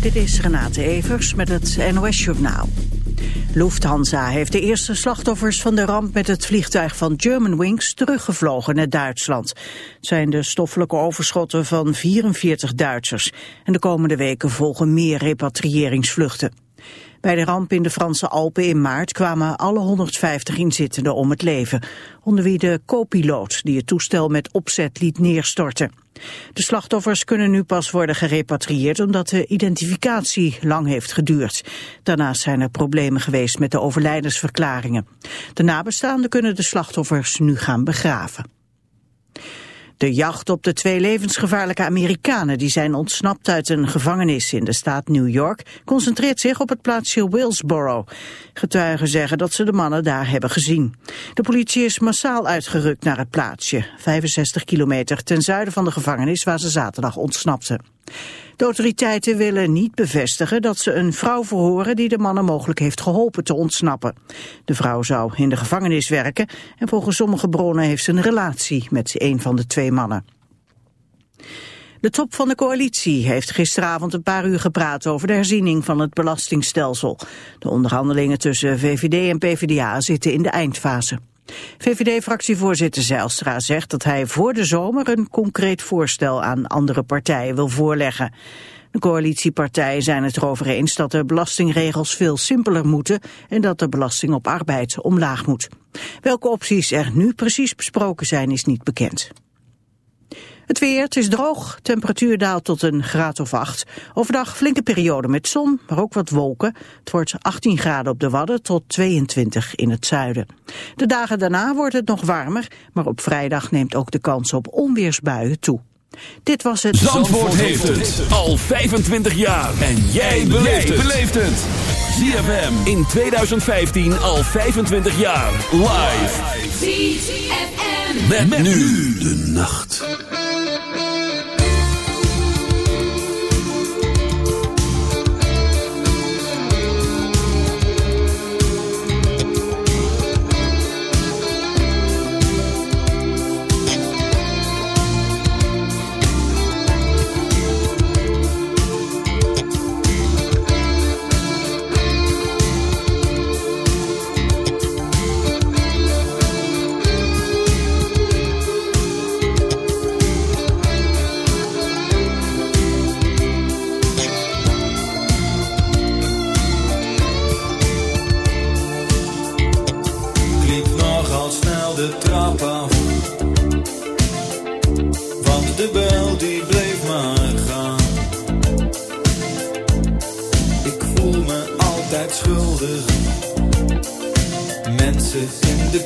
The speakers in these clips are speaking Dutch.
Dit is Renate Evers met het NOS Journaal. Lufthansa heeft de eerste slachtoffers van de ramp met het vliegtuig van Germanwings teruggevlogen naar Duitsland. Het zijn de stoffelijke overschotten van 44 Duitsers. En de komende weken volgen meer repatriëringsvluchten. Bij de ramp in de Franse Alpen in maart kwamen alle 150 inzittenden om het leven. Onder wie de co-piloot die het toestel met opzet liet neerstorten. De slachtoffers kunnen nu pas worden gerepatrieerd omdat de identificatie lang heeft geduurd. Daarnaast zijn er problemen geweest met de overlijdensverklaringen. De nabestaanden kunnen de slachtoffers nu gaan begraven. De jacht op de twee levensgevaarlijke Amerikanen die zijn ontsnapt uit een gevangenis in de staat New York concentreert zich op het plaatsje Willsboro. Getuigen zeggen dat ze de mannen daar hebben gezien. De politie is massaal uitgerukt naar het plaatsje, 65 kilometer ten zuiden van de gevangenis waar ze zaterdag ontsnapten. De autoriteiten willen niet bevestigen dat ze een vrouw verhoren die de mannen mogelijk heeft geholpen te ontsnappen. De vrouw zou in de gevangenis werken en volgens sommige bronnen heeft ze een relatie met een van de twee mannen. De top van de coalitie heeft gisteravond een paar uur gepraat over de herziening van het belastingstelsel. De onderhandelingen tussen VVD en PvdA zitten in de eindfase. VVD-fractievoorzitter Zijlstra zegt dat hij voor de zomer een concreet voorstel aan andere partijen wil voorleggen. De coalitiepartijen zijn het erover eens dat de belastingregels veel simpeler moeten en dat de belasting op arbeid omlaag moet. Welke opties er nu precies besproken zijn is niet bekend. Het weer, het is droog, temperatuur daalt tot een graad of 8. Overdag flinke periode met zon, maar ook wat wolken. Het wordt 18 graden op de Wadden tot 22 in het zuiden. De dagen daarna wordt het nog warmer, maar op vrijdag neemt ook de kans op onweersbuien toe. Dit was het... Zandvoort, heeft het al 25 jaar. En jij beleeft het. ZFM in 2015 al 25 jaar. Live. ZFM. Met, nu de nacht.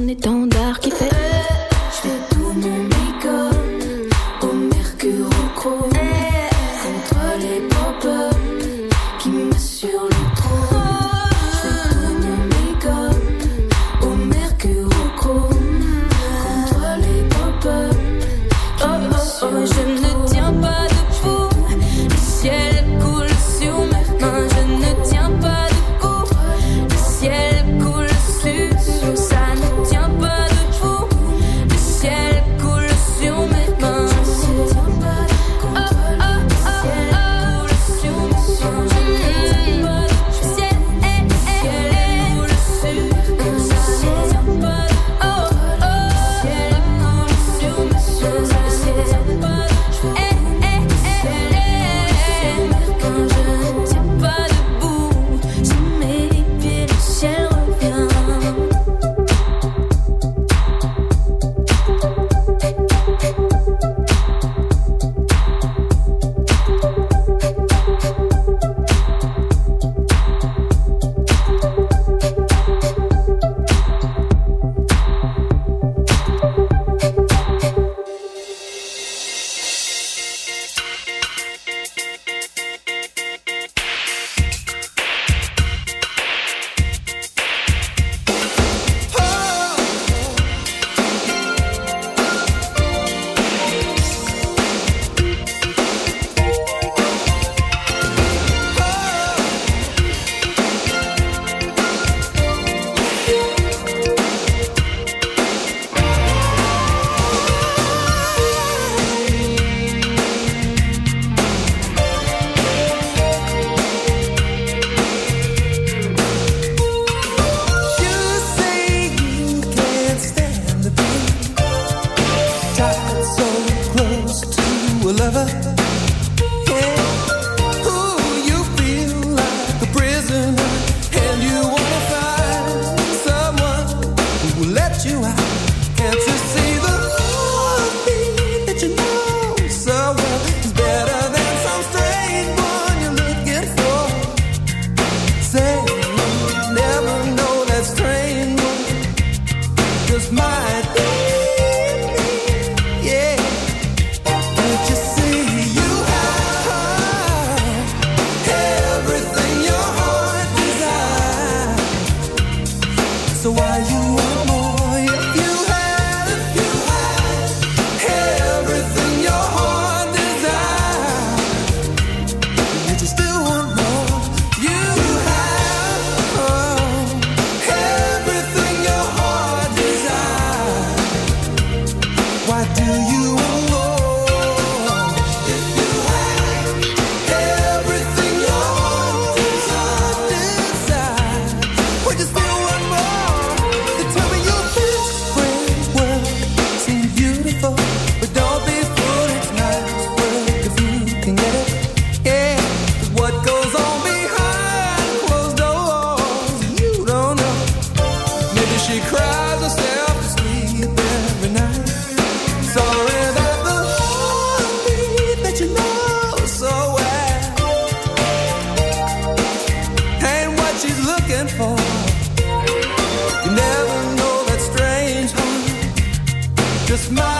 ton étendard qui fait. Je fais tout mon my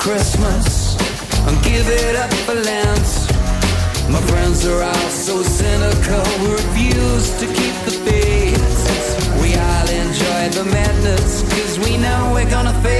Christmas, and give it up for Lance. My friends are all so cynical, we refuse to keep the faith. We all enjoy the madness, cause we know we're gonna fade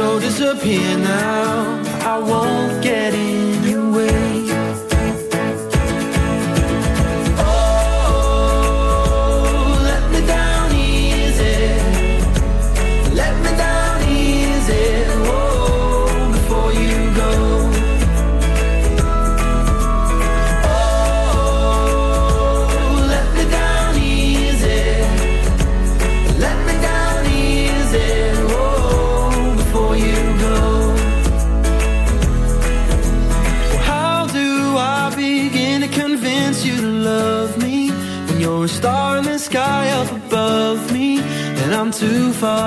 so disappear now. I won't get in.